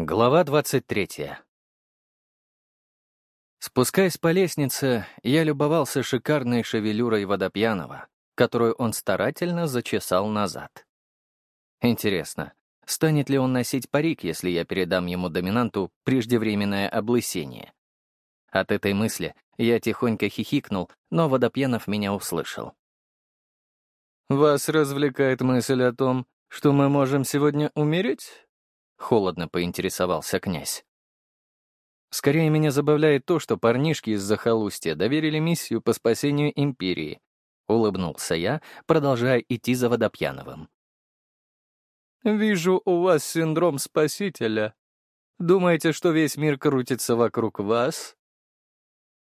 Глава 23. Спускаясь по лестнице, я любовался шикарной шевелюрой водопьяного, которую он старательно зачесал назад. Интересно, станет ли он носить парик, если я передам ему доминанту преждевременное облысение? От этой мысли я тихонько хихикнул, но Водопьянов меня услышал. «Вас развлекает мысль о том, что мы можем сегодня умереть?» — холодно поинтересовался князь. «Скорее меня забавляет то, что парнишки из захолустья доверили миссию по спасению империи», — улыбнулся я, продолжая идти за Водопьяновым. «Вижу, у вас синдром спасителя. Думаете, что весь мир крутится вокруг вас?»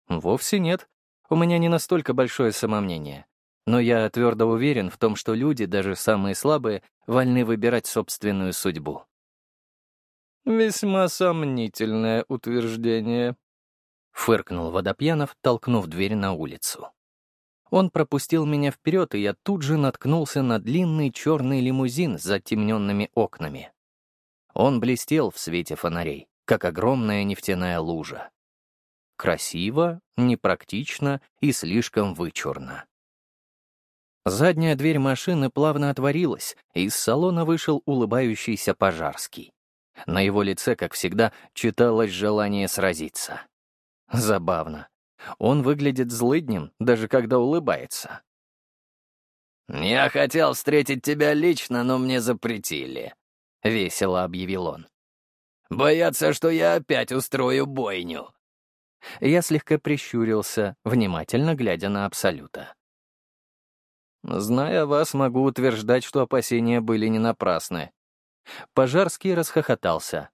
«Вовсе нет. У меня не настолько большое самомнение. Но я твердо уверен в том, что люди, даже самые слабые, вольны выбирать собственную судьбу. «Весьма сомнительное утверждение», — фыркнул Водопьянов, толкнув дверь на улицу. Он пропустил меня вперед, и я тут же наткнулся на длинный черный лимузин с затемненными окнами. Он блестел в свете фонарей, как огромная нефтяная лужа. Красиво, непрактично и слишком вычурно. Задняя дверь машины плавно отворилась, и из салона вышел улыбающийся Пожарский. На его лице, как всегда, читалось желание сразиться. Забавно. Он выглядит злыднем, даже когда улыбается. «Я хотел встретить тебя лично, но мне запретили», — весело объявил он. «Боятся, что я опять устрою бойню». Я слегка прищурился, внимательно глядя на Абсолюта. «Зная вас, могу утверждать, что опасения были не напрасны», Пожарский расхохотался.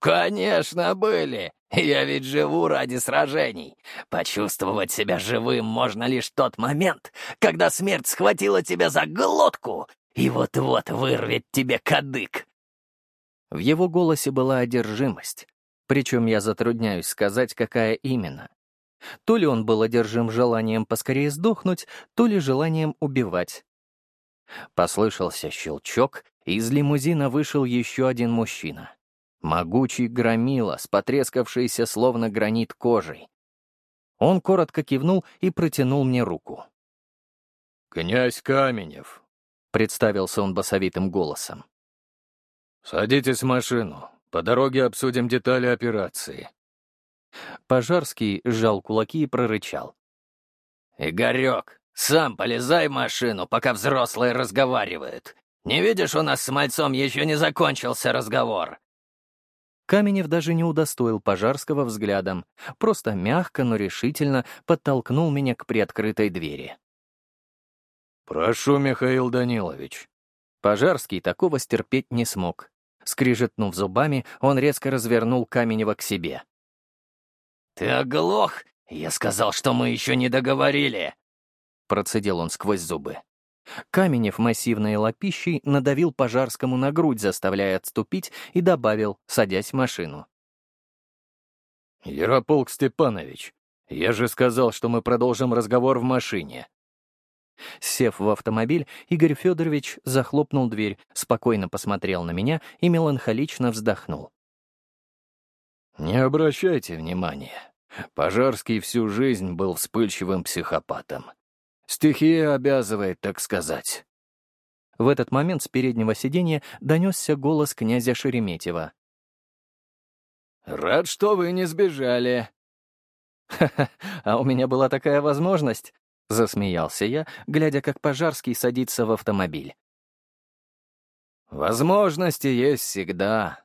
«Конечно, были. Я ведь живу ради сражений. Почувствовать себя живым можно лишь тот момент, когда смерть схватила тебя за глотку и вот-вот вырвет тебе кадык». В его голосе была одержимость, причем я затрудняюсь сказать, какая именно. То ли он был одержим желанием поскорее сдохнуть, то ли желанием убивать. Послышался щелчок, из лимузина вышел еще один мужчина. Могучий громила с потрескавшейся словно гранит кожей. Он коротко кивнул и протянул мне руку. «Князь Каменев», — представился он басовитым голосом. «Садитесь в машину. По дороге обсудим детали операции». Пожарский сжал кулаки и прорычал. «Игорек, сам полезай в машину, пока взрослые разговаривают. Не видишь, у нас с мальцом еще не закончился разговор». Каменев даже не удостоил Пожарского взглядом, просто мягко, но решительно подтолкнул меня к приоткрытой двери. «Прошу, Михаил Данилович». Пожарский такого стерпеть не смог. Скрижетнув зубами, он резко развернул Каменева к себе. «Ты оглох? Я сказал, что мы еще не договорили!» процедил он сквозь зубы. Каменев массивной лопищей надавил Пожарскому на грудь, заставляя отступить, и добавил, садясь в машину. «Ярополк Степанович, я же сказал, что мы продолжим разговор в машине». Сев в автомобиль, Игорь Федорович захлопнул дверь, спокойно посмотрел на меня и меланхолично вздохнул. «Не обращайте внимания. Пожарский всю жизнь был вспыльчивым психопатом. Стихия обязывает, так сказать». В этот момент с переднего сиденья донесся голос князя Шереметьева. «Рад, что вы не сбежали». «Ха-ха, а у меня была такая возможность», — засмеялся я, глядя, как Пожарский садится в автомобиль. «Возможности есть всегда.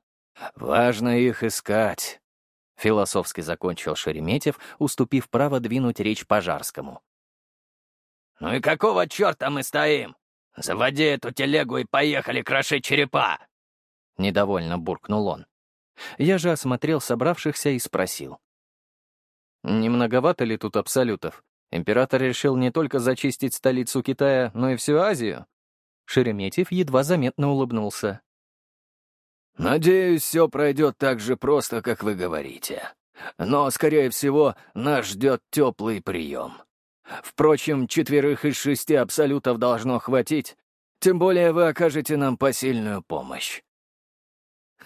Важно их искать», — философски закончил Шереметьев, уступив право двинуть речь Пожарскому. «Ну и какого черта мы стоим? Заводи эту телегу и поехали крошить черепа!» Недовольно буркнул он. Я же осмотрел собравшихся и спросил. «Не многовато ли тут абсолютов? Император решил не только зачистить столицу Китая, но и всю Азию?» Шереметьев едва заметно улыбнулся. «Надеюсь, все пройдет так же просто, как вы говорите. Но, скорее всего, нас ждет теплый прием. Впрочем, четверых из шести абсолютов должно хватить, тем более вы окажете нам посильную помощь.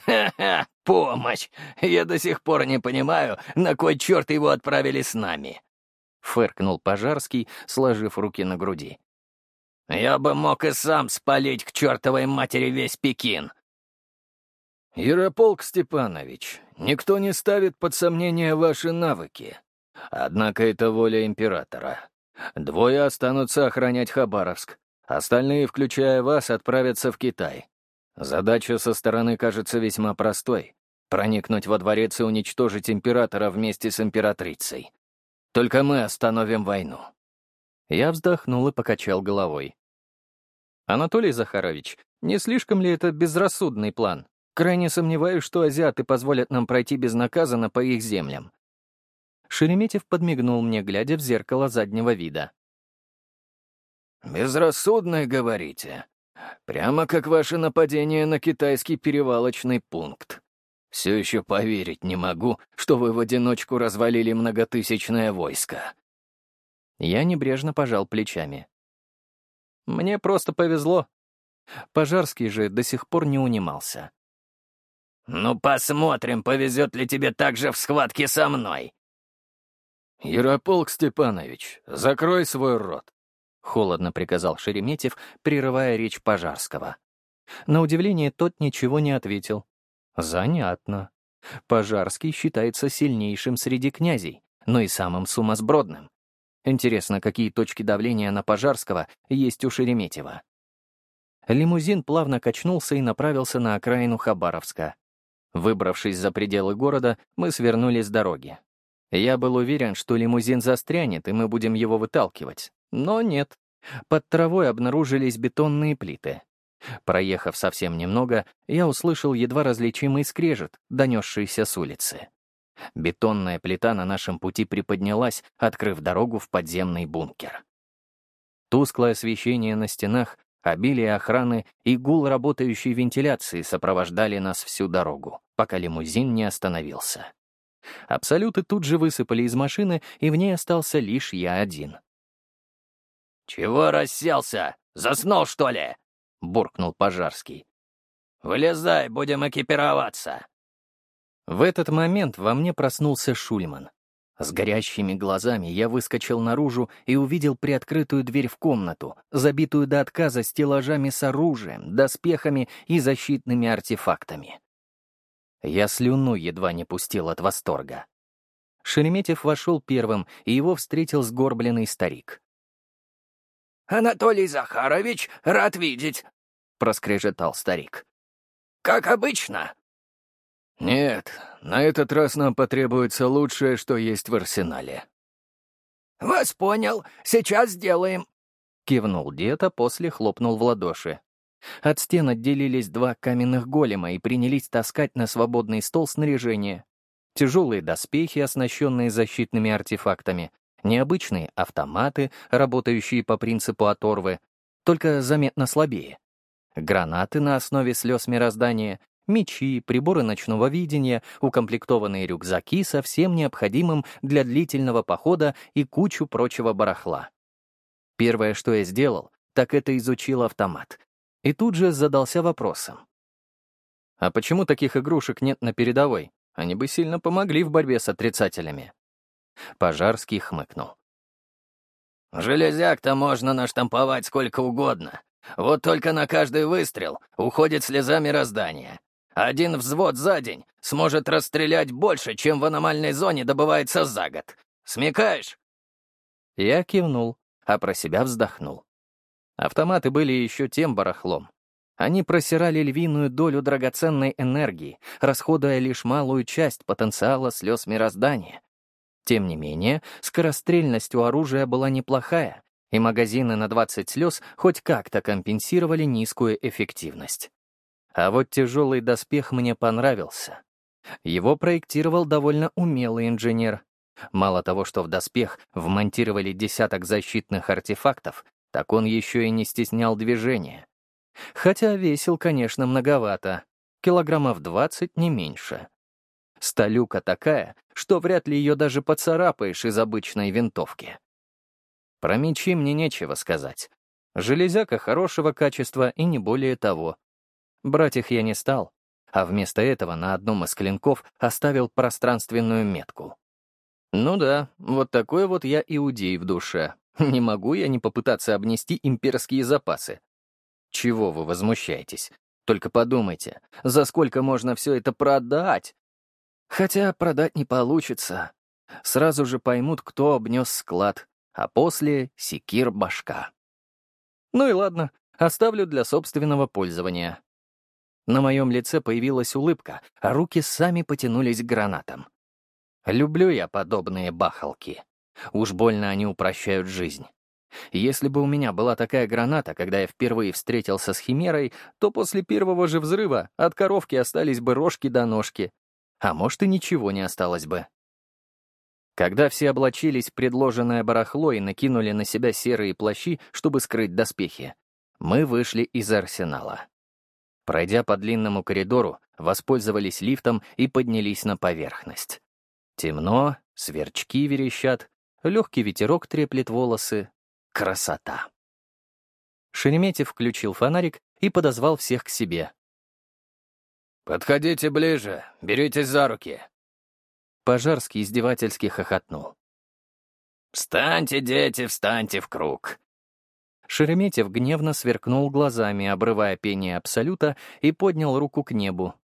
«Ха-ха, помощь! Я до сих пор не понимаю, на кой черт его отправили с нами!» — фыркнул Пожарский, сложив руки на груди. «Я бы мог и сам спалить к чертовой матери весь Пекин!» «Ярополк Степанович, никто не ставит под сомнение ваши навыки. Однако это воля императора. Двое останутся охранять Хабаровск, остальные, включая вас, отправятся в Китай. Задача со стороны кажется весьма простой — проникнуть во дворец и уничтожить императора вместе с императрицей. Только мы остановим войну». Я вздохнул и покачал головой. «Анатолий Захарович, не слишком ли это безрассудный план? Крайне сомневаюсь, что азиаты позволят нам пройти безнаказанно по их землям». Шереметьев подмигнул мне, глядя в зеркало заднего вида. «Безрассудный, говорите? Прямо как ваше нападение на китайский перевалочный пункт. Все еще поверить не могу, что вы в одиночку развалили многотысячное войско». Я небрежно пожал плечами. «Мне просто повезло. Пожарский же до сих пор не унимался». «Ну, посмотрим, повезет ли тебе так же в схватке со мной». «Ярополк Степанович, закрой свой рот. — холодно приказал Шереметьев, прерывая речь Пожарского. На удивление, тот ничего не ответил. «Занятно. Пожарский считается сильнейшим среди князей, но и самым сумасбродным. Интересно, какие точки давления на Пожарского есть у Шереметьева?» Лимузин плавно качнулся и направился на окраину Хабаровска. Выбравшись за пределы города, мы свернули с дороги. Я был уверен, что лимузин застрянет, и мы будем его выталкивать. Но нет. Под травой обнаружились бетонные плиты. Проехав совсем немного, я услышал едва различимый скрежет, донесшийся с улицы. Бетонная плита на нашем пути приподнялась, открыв дорогу в подземный бункер. Тусклое освещение на стенах, обилие охраны и гул работающей вентиляции сопровождали нас всю дорогу, пока лимузин не остановился. Абсолюты тут же высыпали из машины, и в ней остался лишь я один. «Чего расселся? Заснул, что ли?» — буркнул Пожарский. «Вылезай, будем экипироваться». В этот момент во мне проснулся Шульман. С горящими глазами я выскочил наружу и увидел приоткрытую дверь в комнату, забитую до отказа стеллажами с оружием, доспехами и защитными артефактами. Я слюну едва не пустил от восторга. Шереметьев вошел первым, и его встретил сгорбленный старик. «Анатолий Захарович, рад видеть», — проскрежетал старик. «Как обычно». «Нет, на этот раз нам потребуется лучшее, что есть в арсенале». «Вас понял, сейчас сделаем», — кивнул дед, а после хлопнул в ладоши. От стен отделились два каменных голема и принялись таскать на свободный стол снаряжение. Тяжелые доспехи, оснащенные защитными артефактами, Необычные автоматы, работающие по принципу оторвы, только заметно слабее. Гранаты на основе слез мироздания, мечи, приборы ночного видения, укомплектованные рюкзаки со всем необходимым для длительного похода и кучу прочего барахла. Первое, что я сделал, так это изучил автомат. И тут же задался вопросом. А почему таких игрушек нет на передовой? Они бы сильно помогли в борьбе с отрицателями. Пожарский хмыкнул. «Железяк-то можно наштамповать сколько угодно. Вот только на каждый выстрел уходит слеза мироздания. Один взвод за день сможет расстрелять больше, чем в аномальной зоне добывается за год. Смекаешь?» Я кивнул, а про себя вздохнул. Автоматы были еще тем барахлом. Они просирали львиную долю драгоценной энергии, расходуя лишь малую часть потенциала слез мироздания. Тем не менее, скорострельность у оружия была неплохая, и магазины на 20 слез хоть как-то компенсировали низкую эффективность. А вот тяжелый доспех мне понравился. Его проектировал довольно умелый инженер. Мало того, что в доспех вмонтировали десяток защитных артефактов, так он еще и не стеснял движения. Хотя весил, конечно, многовато. Килограммов 20, не меньше. Сталюка такая, что вряд ли ее даже поцарапаешь из обычной винтовки. Про мечи мне нечего сказать. Железяка хорошего качества и не более того. Брать их я не стал. а вместо этого на одном из клинков оставил пространственную метку. Ну да, вот такой вот я иудей в душе. Не могу я не попытаться обнести имперские запасы. Чего вы возмущаетесь? Только подумайте, за сколько можно все это продать? Хотя продать не получится. Сразу же поймут, кто обнес склад, а после — секир башка. Ну и ладно, оставлю для собственного пользования. На моем лице появилась улыбка, а руки сами потянулись к гранатам. Люблю я подобные бахалки. Уж больно они упрощают жизнь. Если бы у меня была такая граната, когда я впервые встретился с Химерой, то после первого же взрыва от коровки остались бы рожки до ножки. А может, и ничего не осталось бы. Когда все облачились предложенное барахло и накинули на себя серые плащи, чтобы скрыть доспехи, мы вышли из арсенала. Пройдя по длинному коридору, воспользовались лифтом и поднялись на поверхность. Темно, сверчки верещат, легкий ветерок треплет волосы. Красота. Шереметьев включил фонарик и подозвал всех к себе. «Подходите ближе, беритесь за руки». Пожарский издевательски хохотнул. «Встаньте, дети, встаньте в круг. Шереметьев гневно сверкнул глазами, обрывая пение Абсолюта, и поднял руку к небу.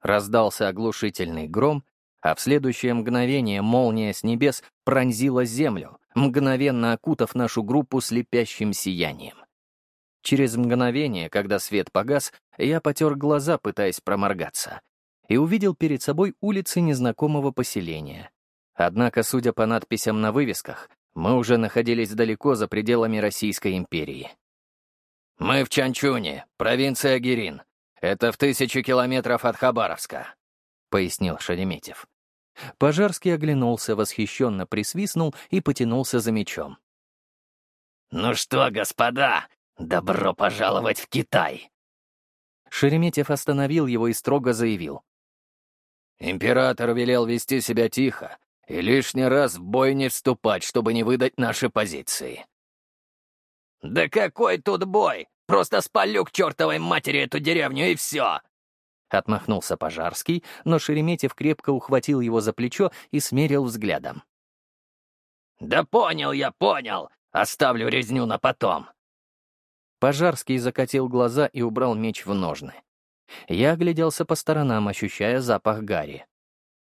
Раздался оглушительный гром, а в следующее мгновение молния с небес пронзила землю, мгновенно окутав нашу группу слепящим сиянием. Через мгновение, когда свет погас, я потер глаза, пытаясь проморгаться, и увидел перед собой улицы незнакомого поселения. Однако, судя по надписям на вывесках, мы уже находились далеко за пределами Российской империи. «Мы в Чанчуне, провинция Гирин. Это в тысячу километров от Хабаровска», — пояснил Шереметьев. Пожарский оглянулся, восхищенно присвистнул и потянулся за мечом. «Ну что, господа, добро пожаловать в Китай!» Шереметьев остановил его и строго заявил. «Император велел вести себя тихо, и лишний раз в бой не вступать, чтобы не выдать наши позиции». «Да какой тут бой? Просто спалю к чертовой матери эту деревню, и все!» Отмахнулся Пожарский, но Шереметьев крепко ухватил его за плечо и смерил взглядом. «Да понял я, понял! Оставлю резню на потом!» Пожарский закатил глаза и убрал меч в ножны. Я огляделся по сторонам, ощущая запах гари.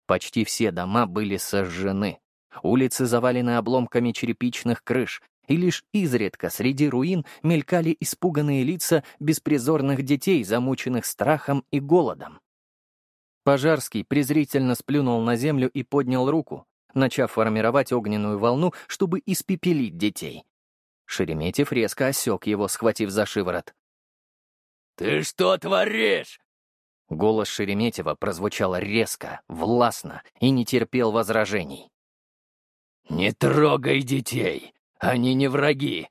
Почти все дома были сожжены. Улицы завалены обломками черепичных крыш, и лишь изредка среди руин мелькали испуганные лица беспризорных детей, замученных страхом и голодом. Пожарский презрительно сплюнул на землю и поднял руку, начав формировать огненную волну, чтобы испепелить детей. Шереметьев резко осек его, схватив за шиворот. «Ты что творишь?» Голос Шереметьева прозвучал резко, властно и не терпел возражений. «Не трогай детей! Они не враги!»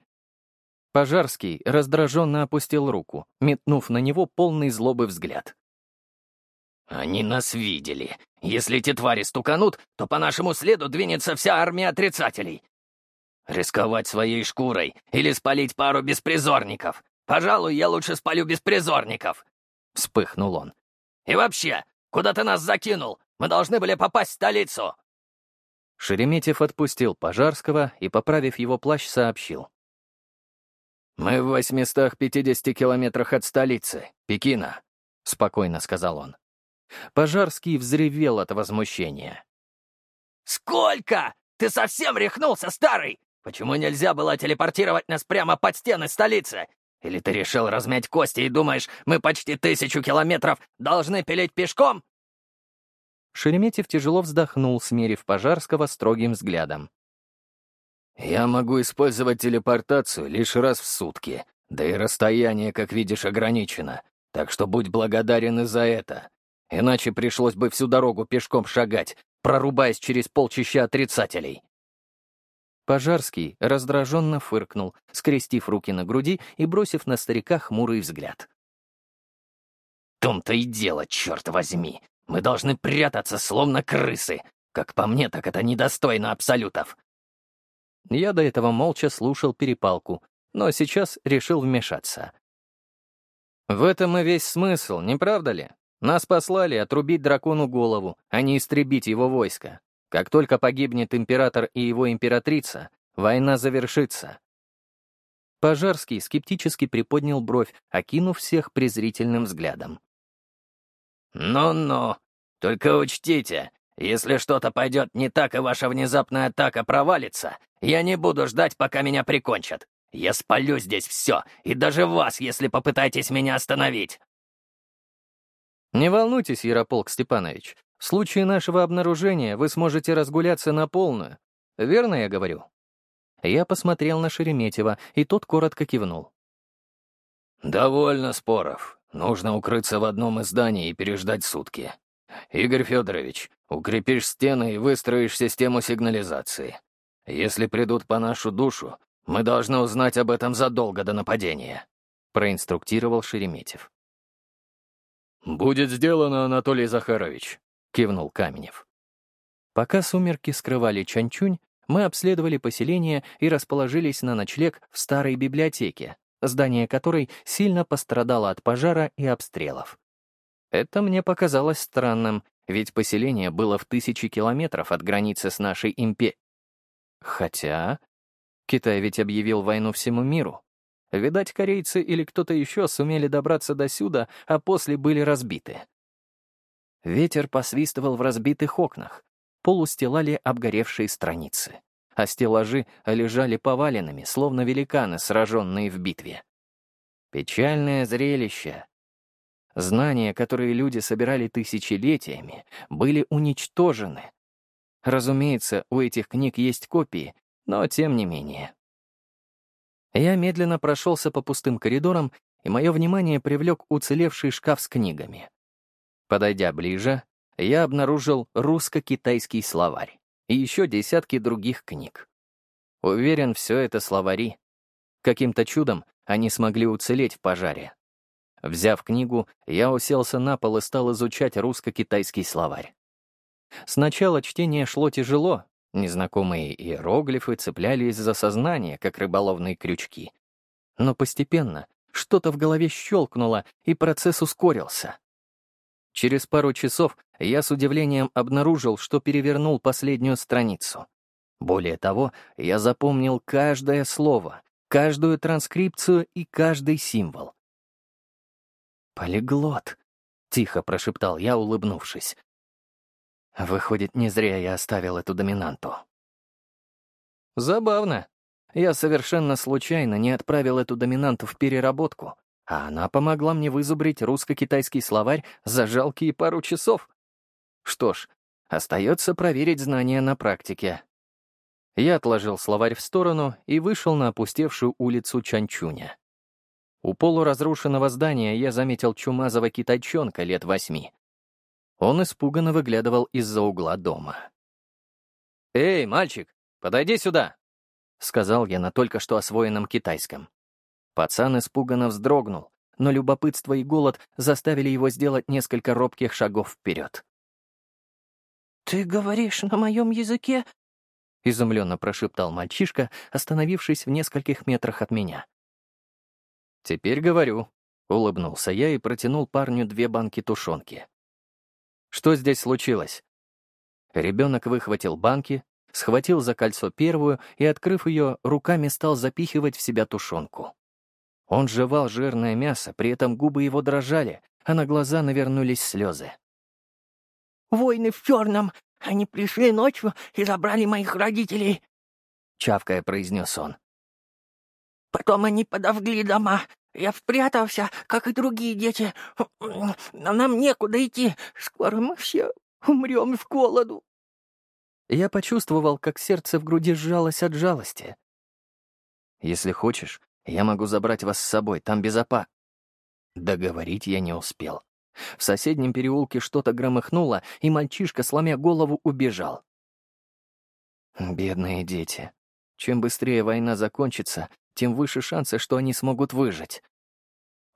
Пожарский раздраженно опустил руку, метнув на него полный злобы взгляд. «Они нас видели. Если эти твари стуканут, то по нашему следу двинется вся армия отрицателей. Рисковать своей шкурой или спалить пару беспризорников. Пожалуй, я лучше спалю беспризорников!» — вспыхнул он. И вообще, куда ты нас закинул? Мы должны были попасть в столицу!» Шереметьев отпустил Пожарского и, поправив его плащ, сообщил. «Мы в 850 километрах от столицы, Пекина», — спокойно сказал он. Пожарский взревел от возмущения. «Сколько? Ты совсем рехнулся, старый? Почему нельзя было телепортировать нас прямо под стены столицы? Или ты решил размять кости и думаешь, мы почти тысячу километров должны пилить пешком?» Шереметьев тяжело вздохнул, смерив Пожарского строгим взглядом. «Я могу использовать телепортацию лишь раз в сутки, да и расстояние, как видишь, ограничено, так что будь благодарен и за это. Иначе пришлось бы всю дорогу пешком шагать, прорубаясь через полчища отрицателей». Пожарский раздраженно фыркнул, скрестив руки на груди и бросив на старика хмурый взгляд. «В том-то и дело, черт возьми! Мы должны прятаться, словно крысы! Как по мне, так это недостойно абсолютов!» Я до этого молча слушал перепалку, но сейчас решил вмешаться. В этом и весь смысл, не правда ли? Нас послали отрубить дракону голову, а не истребить его войско. Как только погибнет император и его императрица, война завершится. Пожарский скептически приподнял бровь, окинув всех презрительным взглядом. «Ну-ну, только учтите, если что-то пойдет не так и ваша внезапная атака провалится, я не буду ждать, пока меня прикончат. Я спалю здесь все, и даже вас, если попытаетесь меня остановить». «Не волнуйтесь, Ярополк Степанович. В случае нашего обнаружения вы сможете разгуляться на полную. Верно я говорю?» Я посмотрел на Шереметьева, и тот коротко кивнул. «Довольно споров. Нужно укрыться в одном из зданий и переждать сутки. Игорь Федорович, укрепишь стены и выстроишь систему сигнализации. Если придут по нашу душу, мы должны узнать об этом задолго до нападения», — проинструктировал Шереметьев. «Будет сделано, Анатолий Захарович», — кивнул Каменев. Пока сумерки скрывали Чанчунь, мы обследовали поселение и расположились на ночлег в старой библиотеке, здание которой сильно пострадало от пожара и обстрелов. Это мне показалось странным, ведь поселение было в тысячи километров от границы с нашей империей. Хотя Китай ведь объявил войну всему миру. Видать, корейцы или кто-то еще сумели добраться до сюда, а после были разбиты. Ветер посвистывал в разбитых окнах, пол устилали обгоревшие страницы, а стеллажи лежали поваленными, словно великаны, сраженные в битве. Печальное зрелище. Знания, которые люди собирали тысячелетиями, были уничтожены. Разумеется, у этих книг есть копии, но тем не менее. Я медленно прошелся по пустым коридорам, и мое внимание привлек уцелевший шкаф с книгами. Подойдя ближе, я обнаружил русско-китайский словарь и еще десятки других книг. Уверен, все это словари. Каким-то чудом они смогли уцелеть в пожаре. Взяв книгу, я уселся на пол и стал изучать русско-китайский словарь. Сначала чтение шло тяжело, незнакомые иероглифы цеплялись за сознание, как рыболовные крючки. Но постепенно что-то в голове щелкнуло, и процесс ускорился. Через пару часов я с удивлением обнаружил, что перевернул последнюю страницу. Более того, я запомнил каждое слово, каждую транскрипцию и каждый символ. «Полиглот», — тихо прошептал я, улыбнувшись. Выходит, не зря я оставил эту доминанту. Забавно. Я совершенно случайно не отправил эту доминанту в переработку, а она помогла мне вызубрить русско-китайский словарь за жалкие пару часов. Что ж, остается проверить знания на практике. Я отложил словарь в сторону и вышел на опустевшую улицу Чанчуня. У полуразрушенного здания я заметил чумазого китайчонка лет восьми. Он испуганно выглядывал из-за угла дома. «Эй, мальчик, подойди сюда!» — сказал я на только что освоенном китайском. Пацан испуганно вздрогнул, но любопытство и голод заставили его сделать несколько робких шагов вперед. «Ты говоришь на моем языке?» — изумленно прошептал мальчишка, остановившись в нескольких метрах от меня. «Теперь говорю», — улыбнулся я и протянул парню две банки тушенки. «Что здесь случилось?» Ребенок выхватил банки, схватил за кольцо первую и, открыв ее, руками стал запихивать в себя тушенку. Он жевал жирное мясо, при этом губы его дрожали, а на глаза навернулись слезы. «Войны в черном! Они пришли ночью и забрали моих родителей!» — чавкая произнес он. «Потом они подожгли дома. Я спрятался, как и другие дети. Но нам некуда идти. Скоро мы все умрем с голоду». Я почувствовал, как сердце в груди сжалось от жалости. «Если хочешь, я могу забрать вас с собой, там безопа...» Договорить я не успел. В соседнем переулке что-то громыхнуло, и мальчишка, сломя голову, убежал. Бедные дети. Чем быстрее война закончится, тем выше шансы, что они смогут выжить.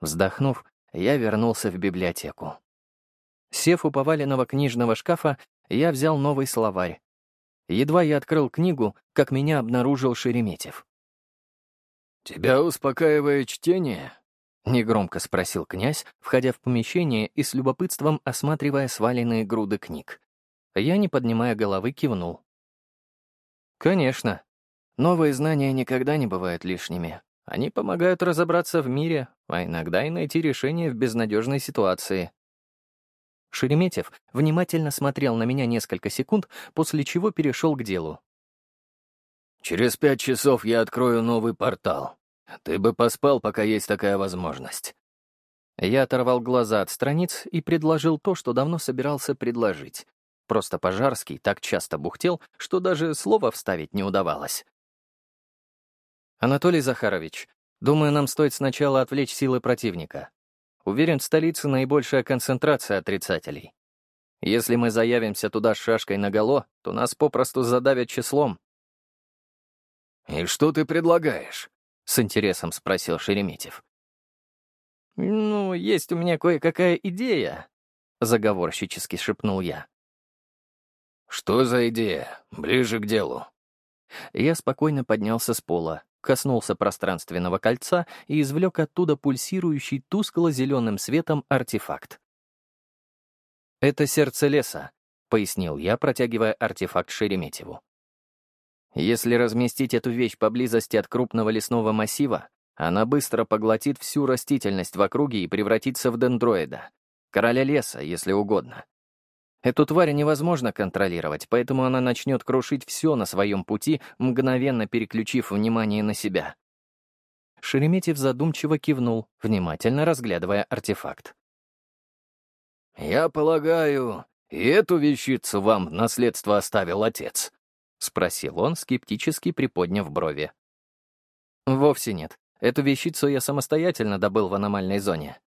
Вздохнув, я вернулся в библиотеку. Сев у поваленного книжного шкафа, я взял новый словарь. Едва я открыл книгу, как меня обнаружил Шереметьев. «Тебя успокаивает чтение?» Негромко спросил князь, входя в помещение и с любопытством осматривая сваленные груды книг. Я, не поднимая головы, кивнул. «Конечно. Новые знания никогда не бывают лишними. Они помогают разобраться в мире, а иногда и найти решение в безнадежной ситуации». Шереметьев внимательно смотрел на меня несколько секунд, после чего перешел к делу. «Через пять часов я открою новый портал. Ты бы поспал, пока есть такая возможность». Я оторвал глаза от страниц и предложил то, что давно собирался предложить. Просто Пожарский так часто бухтел, что даже слова вставить не удавалось. «Анатолий Захарович, думаю, нам стоит сначала отвлечь силы противника. Уверен, в столице наибольшая концентрация отрицателей. Если мы заявимся туда с шашкой наголо, то нас попросту задавят числом». «И что ты предлагаешь?» — с интересом спросил Шереметьев. «Ну, есть у меня кое-какая идея», — заговорщически шепнул я. «Что за идея? Ближе к делу». Я спокойно поднялся с пола, коснулся пространственного кольца и извлек оттуда пульсирующий тускло-зеленым светом артефакт. «Это сердце леса», — пояснил я, протягивая артефакт Шереметьеву. «Если разместить эту вещь поблизости от крупного лесного массива, она быстро поглотит всю растительность в округе и превратится в дендроида, короля леса, если угодно. Эту тварь невозможно контролировать, поэтому она начнет крушить все на своем пути, мгновенно переключив внимание на себя. Шереметьев задумчиво кивнул, внимательно разглядывая артефакт. «Я полагаю, и эту вещицу вам в наследство оставил отец?» — спросил он, скептически приподняв брови. «Вовсе нет. Эту вещицу я самостоятельно добыл в аномальной зоне».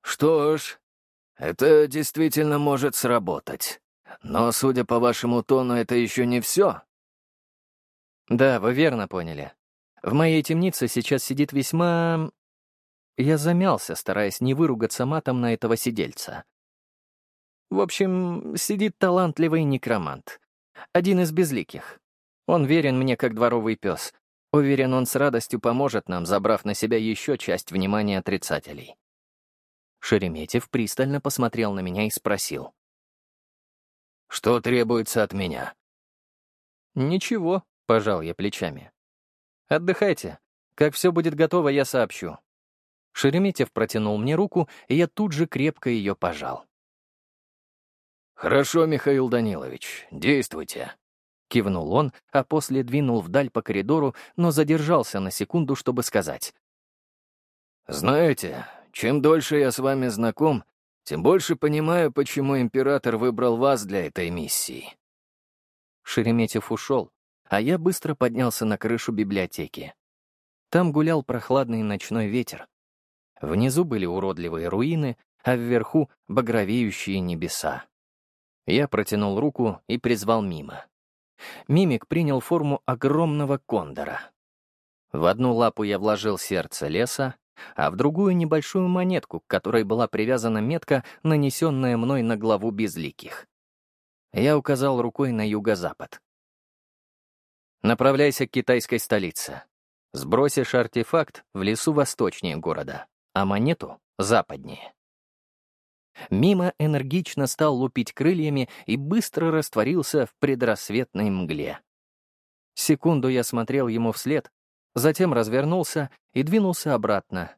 «Что ж, это действительно может сработать. Но, судя по вашему тону, это еще не все. Да, вы верно поняли. В моей темнице сейчас сидит весьма... Я замялся, стараясь не выругаться матом на этого сидельца. В общем, сидит талантливый некромант. Один из безликих. Он верен мне как дворовый пес. Уверен, он с радостью поможет нам, забрав на себя еще часть внимания отрицателей. Шереметьев пристально посмотрел на меня и спросил. «Что требуется от меня?» «Ничего», — пожал я плечами. «Отдыхайте. Как все будет готово, я сообщу». Шереметьев протянул мне руку, и я тут же крепко ее пожал. «Хорошо, Михаил Данилович, действуйте», — кивнул он, а после двинул вдаль по коридору, но задержался на секунду, чтобы сказать. «Знаете, чем дольше я с вами знаком, тем больше понимаю, почему император выбрал вас для этой миссии». Шереметьев ушел, а я быстро поднялся на крышу библиотеки. Там гулял прохладный ночной ветер. Внизу были уродливые руины, а вверху — багровеющие небеса. Я протянул руку и призвал мимо. Мимик принял форму огромного кондора. В одну лапу я вложил сердце леса, а в другую небольшую монетку, к которой была привязана метка, нанесенная мной на главу безликих. Я указал рукой на юго-запад. «Направляйся к китайской столице. Сбросишь артефакт в лесу восточнее города, а монету — западнее». Мимо энергично стал лупить крыльями и быстро растворился в предрассветной мгле. Секунду я смотрел ему вслед, затем развернулся и двинулся обратно.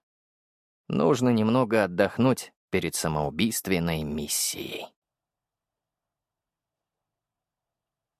Нужно немного отдохнуть перед самоубийственной миссией.